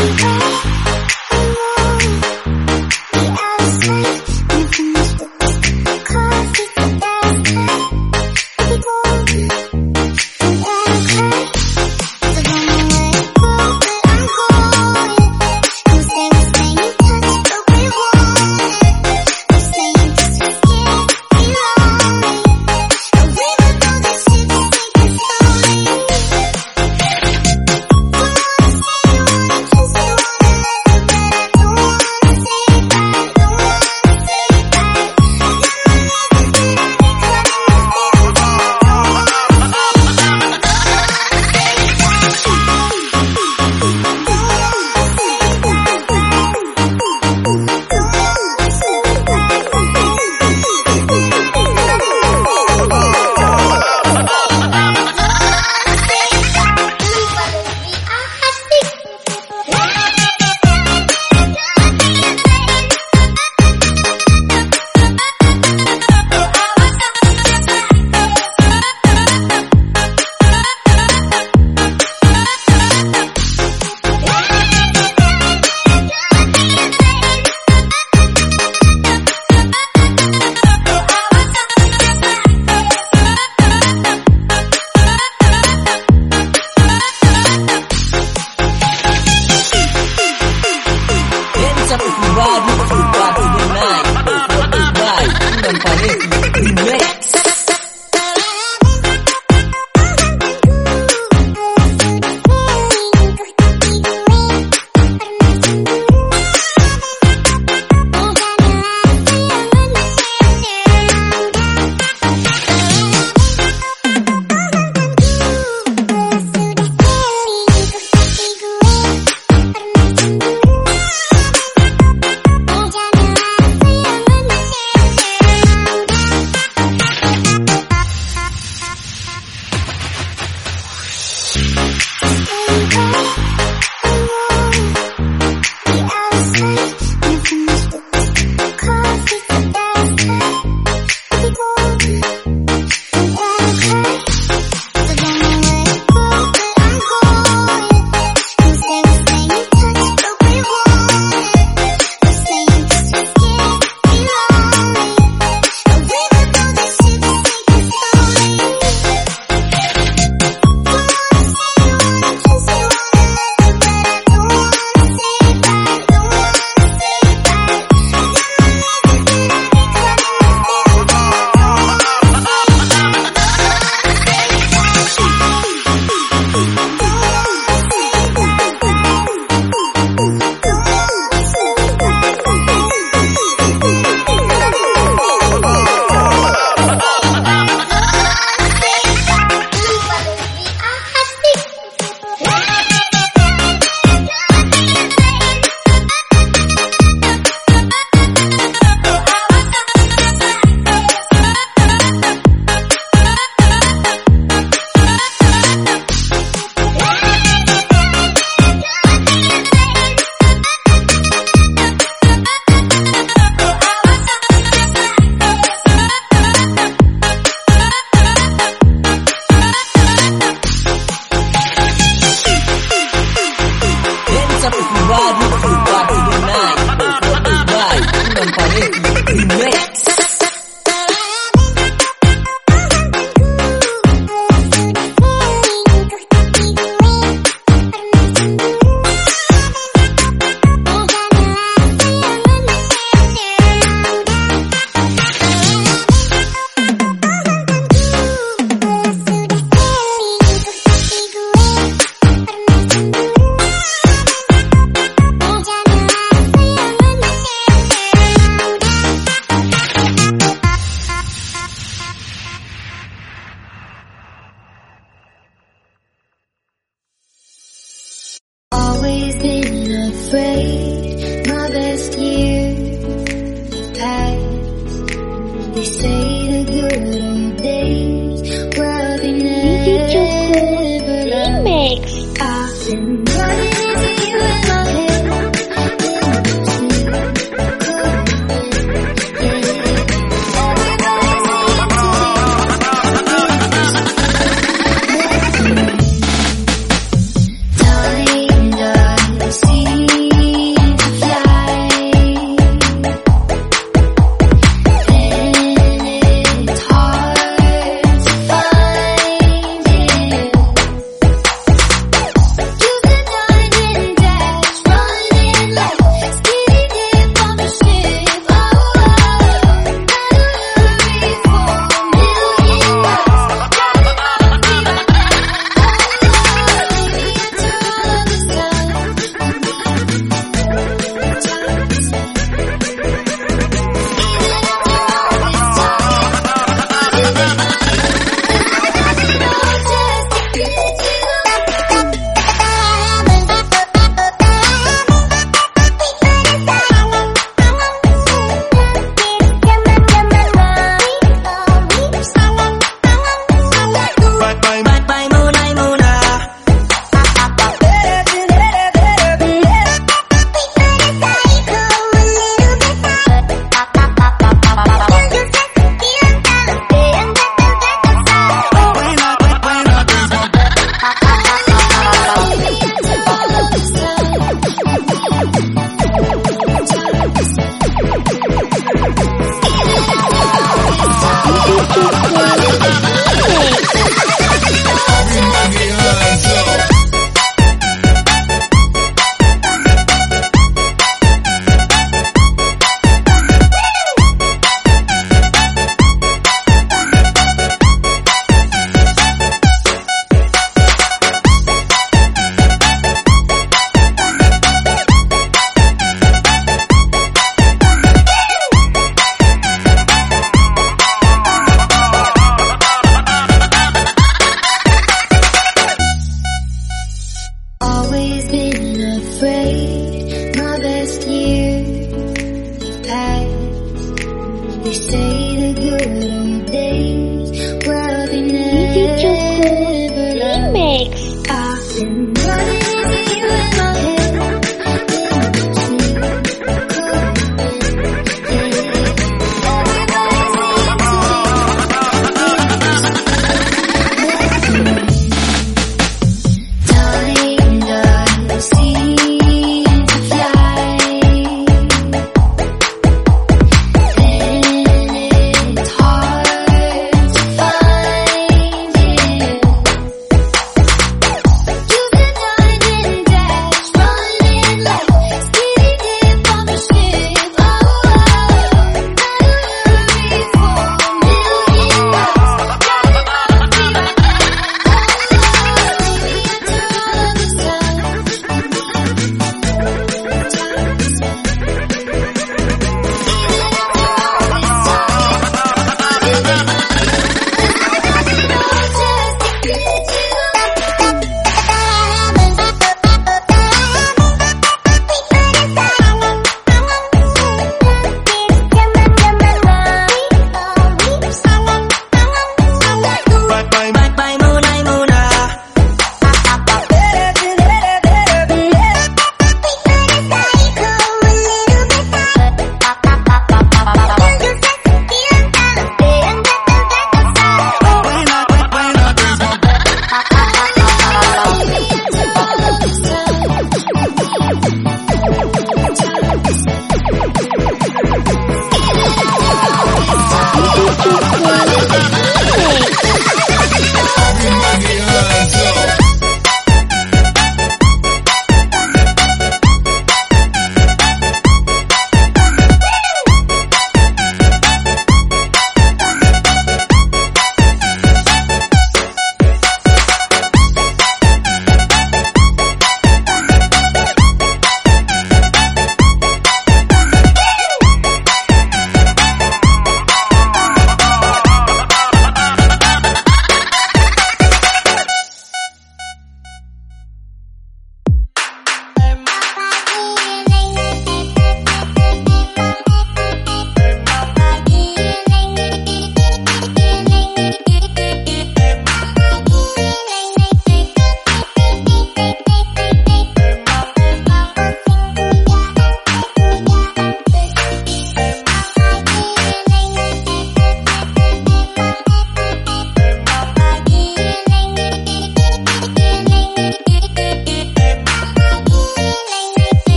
see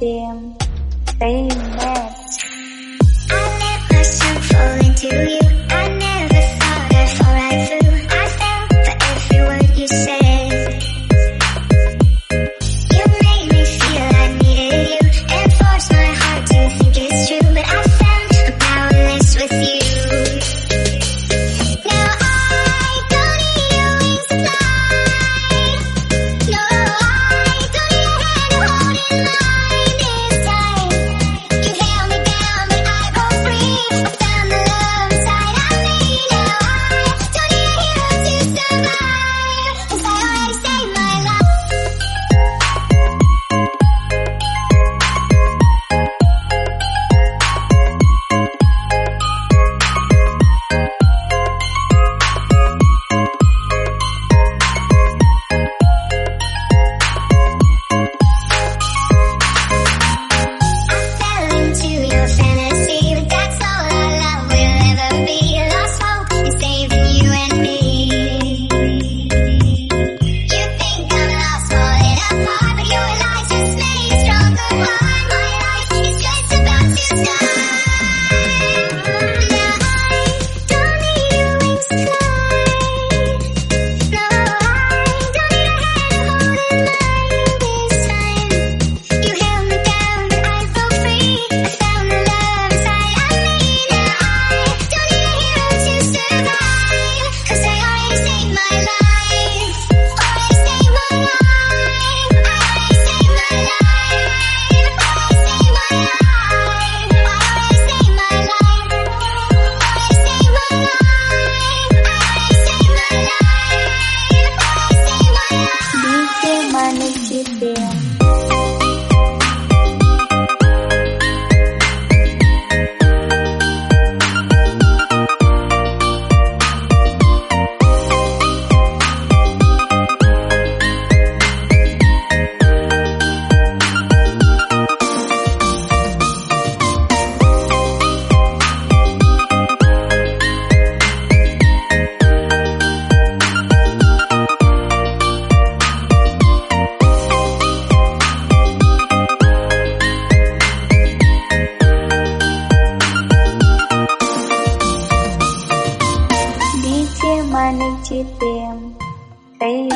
them. Amen. I let myself fall into you. chiếc tem Thấy